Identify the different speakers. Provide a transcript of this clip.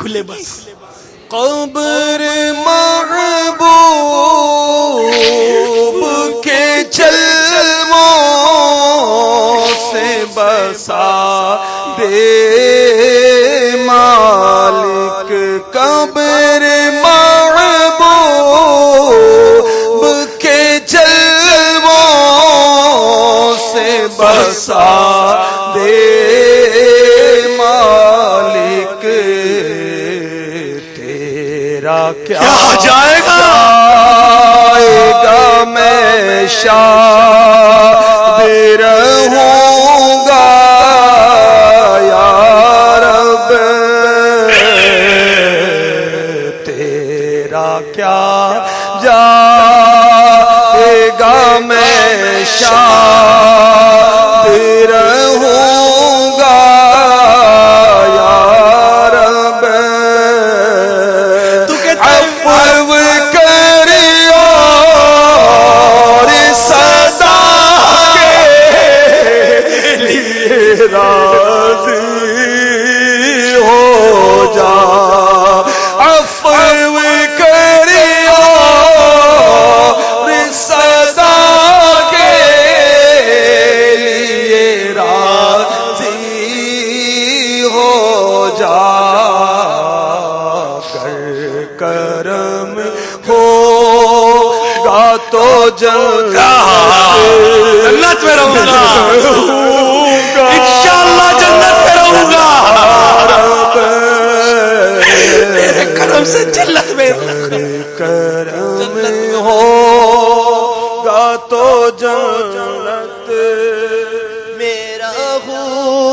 Speaker 1: کھلے بس۔
Speaker 2: قبر محبوب کے چلو سے بسا دے مالک۔ قبر محبوب کے چلو سے بسا تیرا کیا
Speaker 1: جائے گا؟
Speaker 2: جائے گا میں شاد رہوں گا یا رب تیرا کیا جائے گا میں راضی ہو جا۔ عفو کریو اور صدا کے لیے راضی ہو جا۔ کر کرم ہو گا تو جل
Speaker 1: جنت میں رہوں گا بڑے کرم ہو گا تو جنت میرا ہو